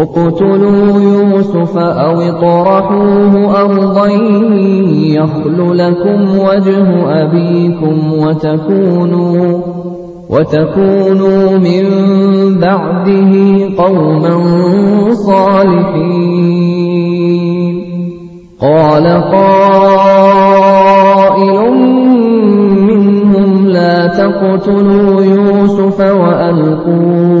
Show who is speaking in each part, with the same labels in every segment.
Speaker 1: اقتلوا يوسف أو اطرحوه أرضا يخل لكم وجه أبيكم وتكونوا وتكونوا من بعده قوما صالحين قال قائل منهم لا تقتلوا يوسف وألقوه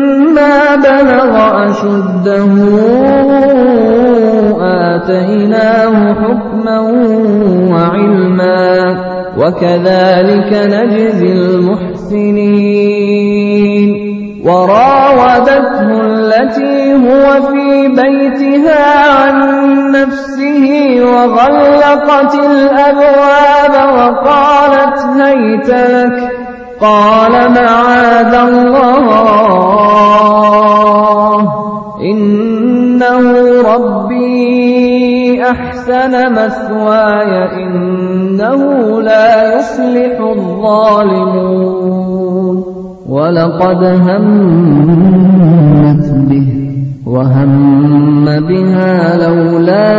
Speaker 1: بلغ أشده. آتيناه حكما وعلما. وكذلك نجزي المحسنين. وراودته التي هو في بيتها عن نفسه وغلقت الأبواب وقالت هيت لك قال معاذ الله. إنه ربي أحسن مثواي إنه لا يصلح الظالمون. ولقد همت به وهم بها لولا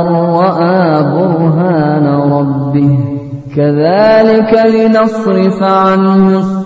Speaker 1: أن رأى برهان ربه. كذلك لنصرف عنه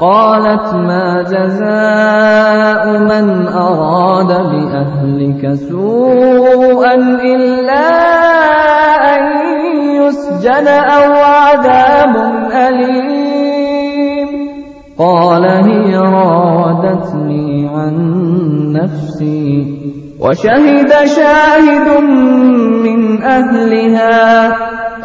Speaker 1: قالت ما جزاء من أراد بأهلك سوءا إلا أن يسجن أو عذاب أليم. قال هي راودتني عن نفسي وشهد شاهد من أهلها.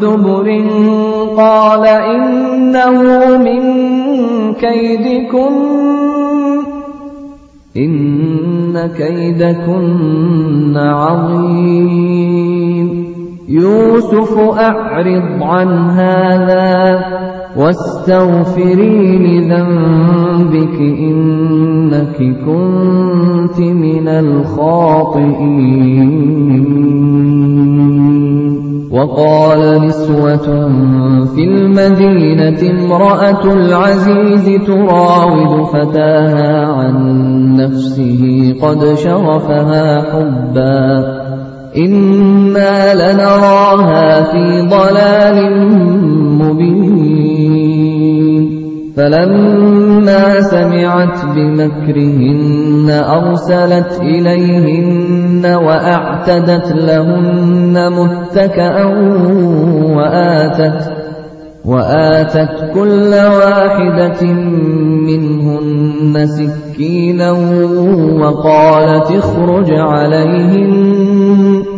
Speaker 1: دبر قال إنه من كيدكم إن كيدكن عظيم. يوسف أعرض عن هذا واستغفري لذنبك إنك كنت من الخاطئين. وقال نسوة في المدينة امرأة العزيز تراود فتاها عن نفسه قد شرفها حبا. إنا لنراها في ضلال مبين. فلما سمعت بمكرهن أرسلت إليهن وأعتدت لهن متكأ وآتت وآتت كل واحدة منهن سكينا وقالت اخرج عليهن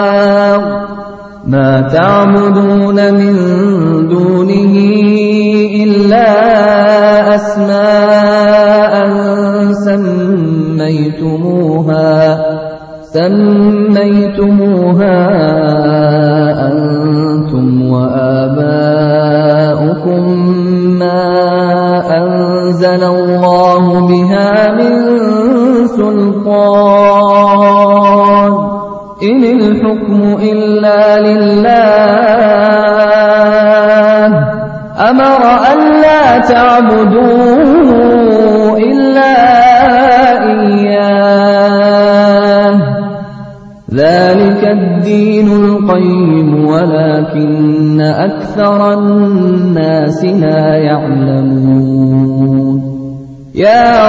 Speaker 1: تعبدون من دونه إلا أسماء سميتموها. سميتموها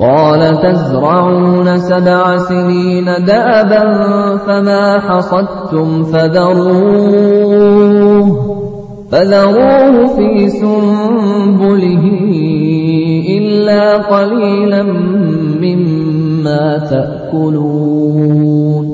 Speaker 1: قال تزرعون سبع سنين دأبا فما حصدتم فذروه. فذروه في سنبله إلا قليلا مما تأكلون.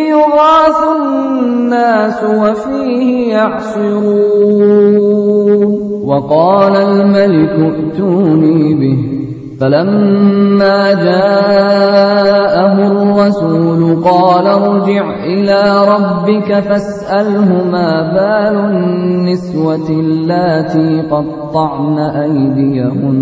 Speaker 1: يغاث الناس وفيه يعصرون. وقال الملك ائتوني به. فلما جاءه الرسول قال ارجع إلى ربك فاسأله ما بال النسوة اللاتي قطعن أيديهن.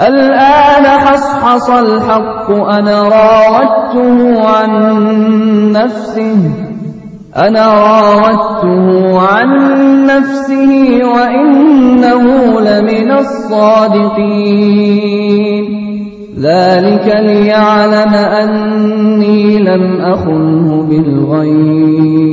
Speaker 1: الآن حصحص الحق أنا راودته عن نفسه أنا راودته عن نفسه وإنه لمن الصادقين. ذلك ليعلم أني لم أخنه بالغيب.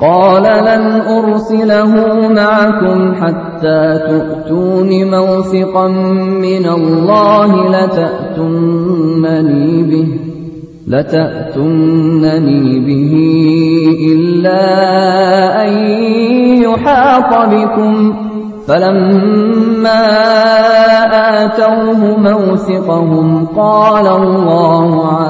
Speaker 1: قال لن أرسله معكم حتى تؤتون موثقا من الله لتأتنني به لتأتنني به إلا أن يحاط بكم. فلما آتوه موثقهم قال الله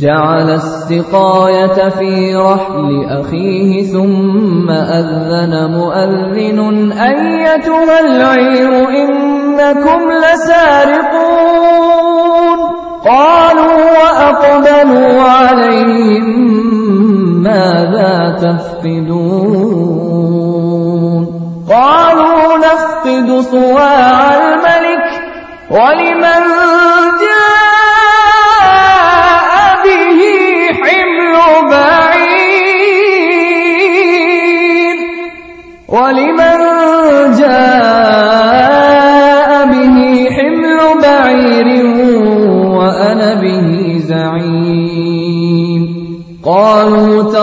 Speaker 1: جعل السقاية في رحل أخيه ثم أذن مؤذن أيتها العير إنكم لسارقون. قالوا وأقبلوا عليهم ماذا تفقدون؟ قالوا نفقد صواع الملك ولمن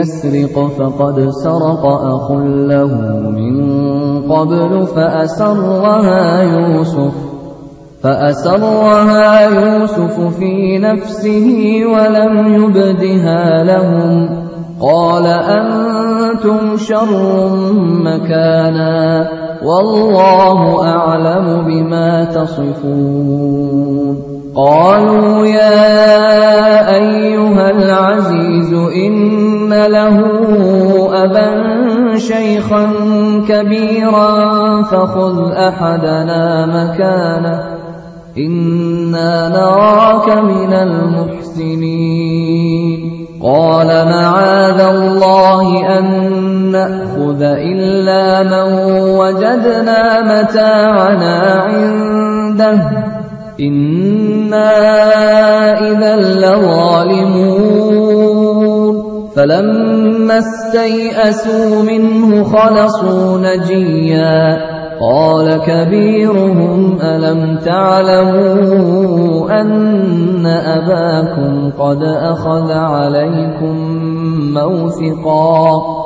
Speaker 1: يسرق فقد سرق أخ له من قبل فأسرها يوسف فأسرها يوسف في نفسه ولم يبدها لهم. قال أنتم شر مكانا. والله أعلم بما تصفون. قالوا يا أيها العزيز إن له أبا شيخا كبيرا فخذ أحدنا مكانه. إنا نراك من المحسنين. قال معاذ الله أن نأخذ إلا من وجدنا متاعنا عنده. إنا إذا لظالمون. فلما استيئسوا منه خلصوا نجيا. قال كبيرهم ألم تعلموا أن أباكم قد أخذ عليكم موثقا؟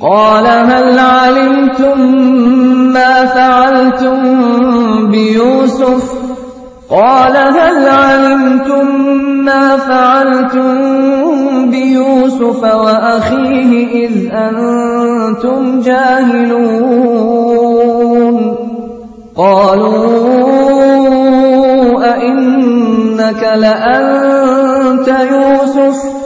Speaker 1: قال هل علمتم ما فعلتم بيوسف؟ قال هل علمتم ما فعلتم بيوسف وأخيه إذ أنتم جاهلون؟ قالوا أئنك لأنت يوسف؟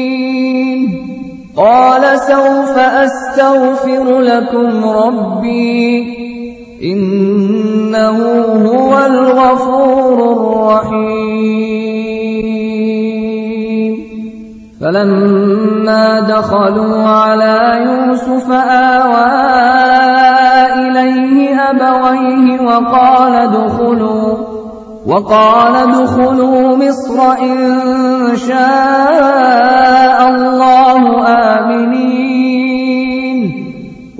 Speaker 1: قال سوف أستغفر لكم ربي إنه هو الغفور الرحيم. فلما دخلوا على يوسف آوى إليه أبويه وقال ادخلوا وقال ادخلوا مصر إن شاء الله آمنين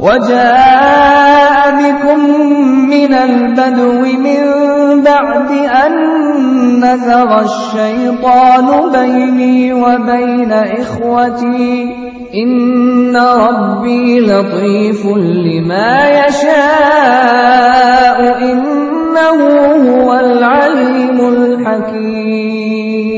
Speaker 1: وجاء بكم من البدو من بعد أن نزغ الشيطان بيني وبين إخوتي. إن ربي لطيف لما يشاء. إنه هو العليم الحكيم.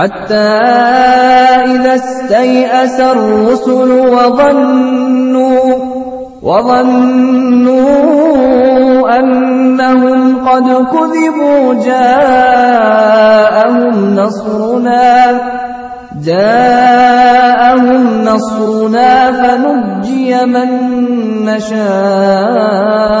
Speaker 1: حتى إذا استيأس الرسل وظنوا وظنوا أنهم قد كذبوا جاءهم نصرنا جاءهم نصرنا فنجي من نشاء.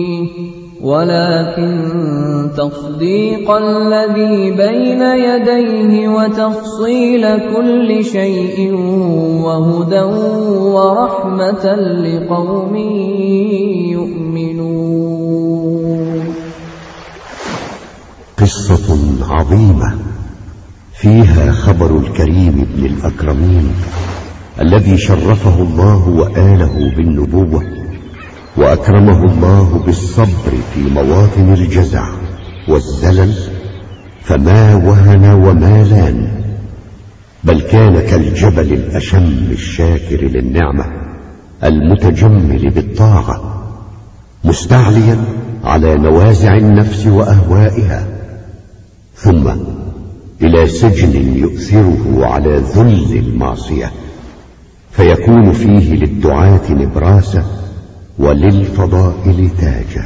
Speaker 1: ولكن تصديق الذي بين يديه وتفصيل كل شيء وهدى ورحمة لقوم يؤمنون.
Speaker 2: قصة عظيمة فيها خبر الكريم ابن الأكرمين الذي شرفه الله وآله بالنبوة. وأكرمه الله بالصبر في مواطن الجزع والزلل فما وهن وما لأن بل كان كالجبل الأشم الشاكر للنعمة المتجمل بالطاعة مستعليا على نوازع النفس وأهوائها ثم إلى سجن يؤثره على ذل المعصية فيكون فيه للدعاة نبراسة وللفضائل تاجا.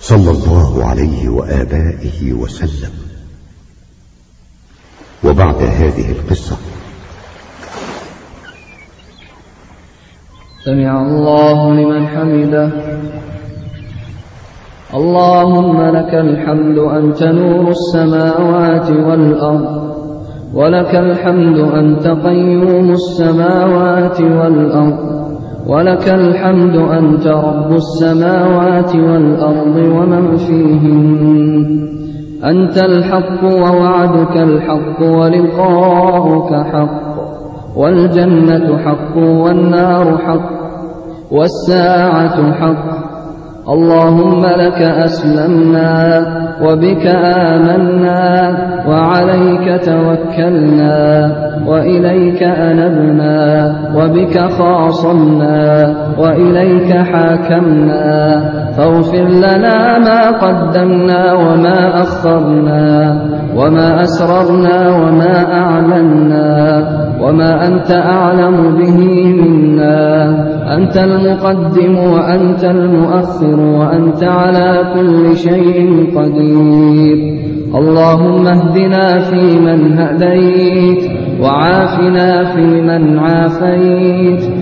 Speaker 2: صلى الله عليه وآبائه وسلم. وبعد هذه القصة.
Speaker 1: سمع الله لمن حمده. اللهم لك الحمد أنت نور السماوات والأرض. ولك الحمد أنت قيوم السماوات والأرض. ولك الحمد أنت رب السماوات والأرض ومن فيهن. أنت الحق ووعدك الحق ولقاؤك حق والجنة حق والنار حق والساعة حق. اللهم لك أسلمنا وبك آمنا وعليك توكلنا وإليك أنبنا وبك خاصمنا وإليك حاكمنا فاغفر لنا ما قدمنا وما أخرنا وما أسررنا وما أعلنا وما أنت أعلم به منا أنت المقدم وأنت المؤخر وأنت على كل شيء قدير اللهم اهدنا فيمن هديت وعافنا فيمن عافيت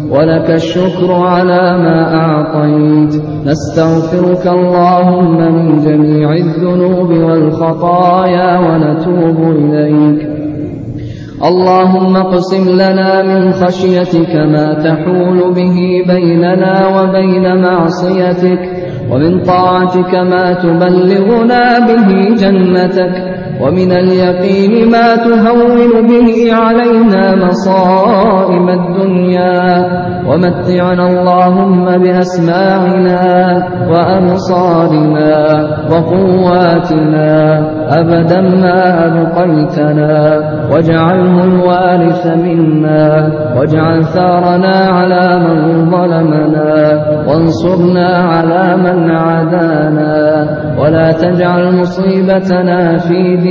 Speaker 1: ولك الشكر على ما أعطيت. نستغفرك اللهم من جميع الذنوب والخطايا ونتوب إليك. اللهم اقسم لنا من خشيتك ما تحول به بيننا وبين معصيتك ومن طاعتك ما تبلغنا به جنتك. ومن اليقين ما تهون به علينا مصائب الدنيا. ومتعنا اللهم بأسماعنا وأبصارنا وقواتنا. أبدا ما أبقيتنا. واجعله الوارث منا. واجعل ثارنا على من ظلمنا. وانصرنا على من عادانا. ولا تجعل مصيبتنا في ديننا.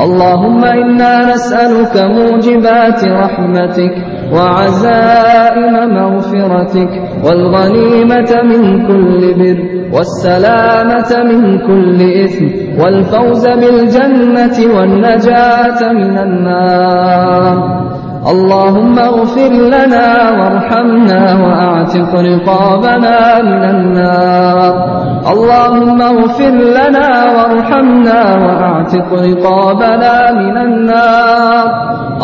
Speaker 1: اللهم إنا نسألك موجبات رحمتك وعزائم مغفرتك والغنيمة من كل بر والسلامة من كل إثم والفوز بالجنة والنجاة من النار اللهم اغفر لنا وارحمنا وأعتق رقابنا من النار. اللهم اغفر لنا وارحمنا وأعتق رقابنا من النار.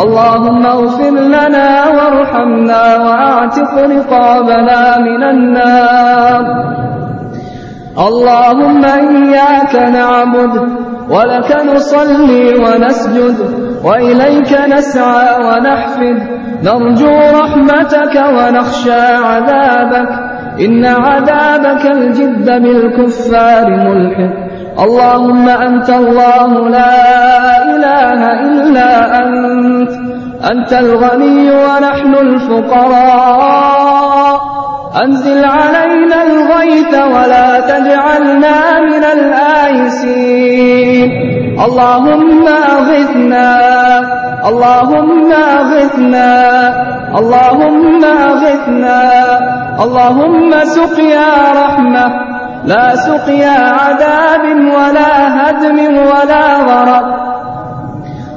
Speaker 1: اللهم اغفر لنا وارحمنا وأعتق رقابنا من النار. اللهم إياك نعبد ولك نصلي ونسجد وإليك نسعى ونحفد. نرجو رحمتك ونخشى عذابك. إن عذابك الجد بالكفار ملحق اللهم أنت الله لا إله إلا أنت. أنت الغني ونحن الفقراء. أنزل علينا الغيث ولا تجعلنا من الآيسين. اللهم أغثنا اللهم أغثنا اللهم أغثنا. اللهم سقيا رحمة لا سقيا عذاب ولا هدم ولا غرق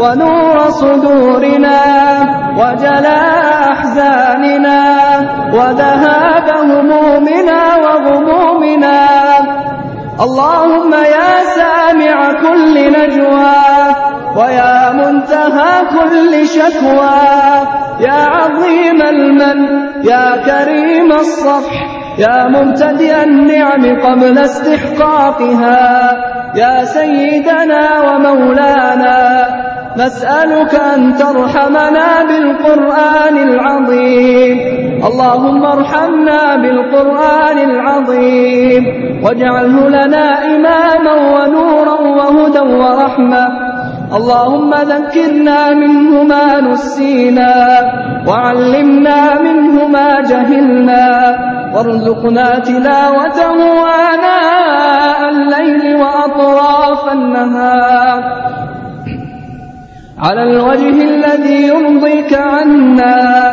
Speaker 1: ونور صدورنا وجلاء أحزاننا وذهاب همومنا وغمومنا. اللهم يا سامع كل نجوى ويا منتهى كل شكوى. يا عظيم المن يا كريم الصفح يا مبتدئ النعم قبل استحقاقها. يا سيدنا ومولانا نسألك أن ترحمنا بالقرآن العظيم. اللهم ارحمنا بالقرآن العظيم. واجعله لنا إماما ونورا وهدى ورحمة. اللهم ذكرنا منه ما نسينا. وعلمنا منه ما جهلنا. وارزقنا تلاوته آناء الليل وأطراف النهار. على الوجه الذي يرضيك عنا.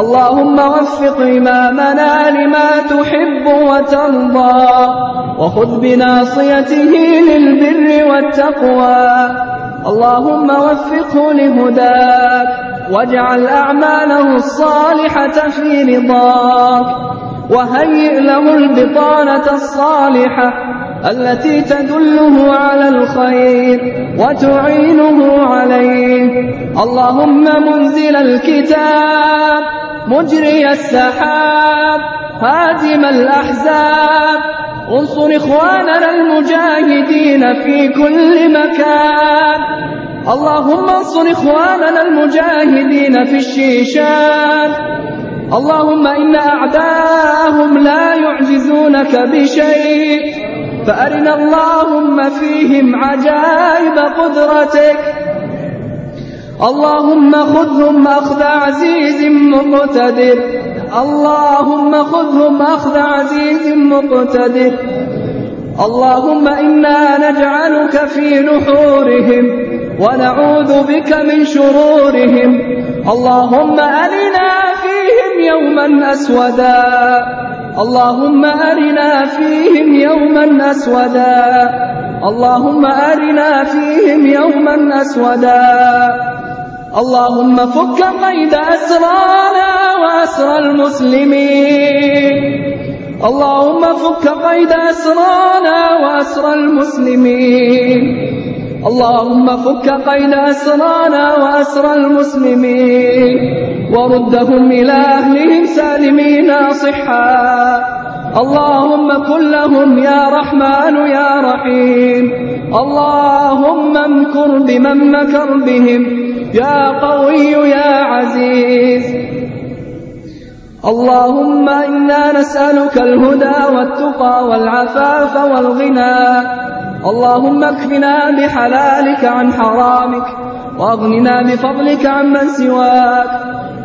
Speaker 1: اللهم وفق إمامنا لما تحب وترضى وخذ بناصيته للبر والتقوى. اللهم وفقه لهداك واجعل أعماله الصالحة في رضاك وهيئ له البطانة الصالحة. التي تدله على الخير وتعينه عليه. اللهم منزل الكتاب مجري السحاب هادم الأحزاب. انصر إخواننا المجاهدين في كل مكان. اللهم انصر إخواننا المجاهدين في الشيشان. اللهم إن أعداءهم لا يعجزونك بشيء. فأرنا اللهم فيهم عجائب قدرتك. اللهم خذهم أخذ عزيز مقتدر. اللهم خذهم أخذ عزيز مقتدر. اللهم إنا نجعلك في نحورهم ونعوذ بك من شرورهم. اللهم أرنا فيهم يوما أسودا. اللهم أرنا فيهم يوما أسودا. اللهم أرنا فيهم يوما أسودا. اللهم فك قيد أسرانا وأسر المسلمين. اللهم فك قيد أسرانا وأسر المسلمين. اللهم فك قيد أسرانا وأسر المسلمين وردهم إلى أهلهم سالمين صحا. اللهم كن لهم يا رحمن يا رحيم. اللهم امكر بمن مكر بهم. يا قوي يا عزيز. اللهم إنا نسألك الهدى والتقى والعفاف والغنى. اللهم اكفنا بحلالك عن حرامك واغننا بفضلك عمن سواك.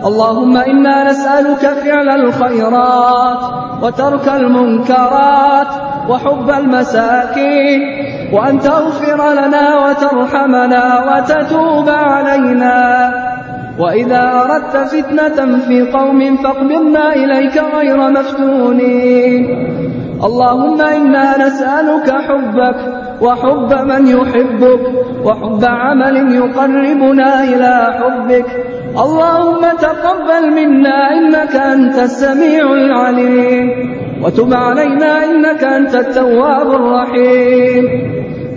Speaker 1: اللهم إنا نسألك فعل الخيرات وترك المنكرات وحب المساكين وأن تغفر لنا وترحمنا وتتوب علينا. وإذا أردت فتنة في قوم فاقبضنا إليك غير مفتونين. اللهم إنا نسألك حبك وحب من يحبك وحب عمل يقربنا إلى حبك. اللهم تقبل منا إنك أنت السميع العليم وتب علينا إنك أنت التواب الرحيم.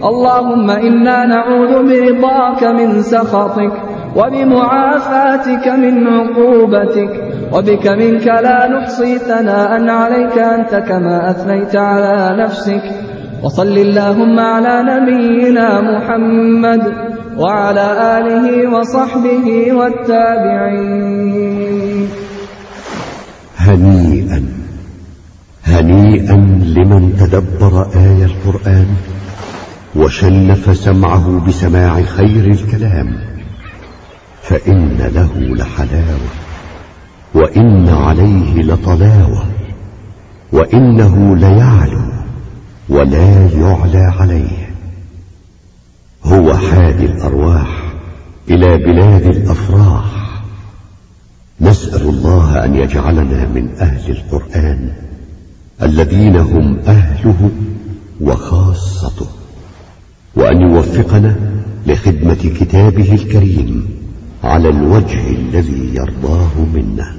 Speaker 1: اللهم إنا نعوذ برضاك من سخطك وبمعافاتك من عقوبتك وبك منك لا نحصي ثناء عليك أنت كما أثنيت على نفسك. وصل اللهم على نبينا محمد وعلى آله وصحبه والتابعين.
Speaker 2: هنيئا هنيئا لمن تدبر آية القرآن وشلف سمعه بسماع خير الكلام فإن له لحلاوة وإن عليه لطلاوة وإنه ليعلو. ولا يعلى عليه. هو حادي الأرواح إلى بلاد الأفراح. نسأل الله أن يجعلنا من أهل القرآن الذين هم أهله وخاصته وأن يوفقنا لخدمة كتابه الكريم على الوجه الذي يرضاه منا.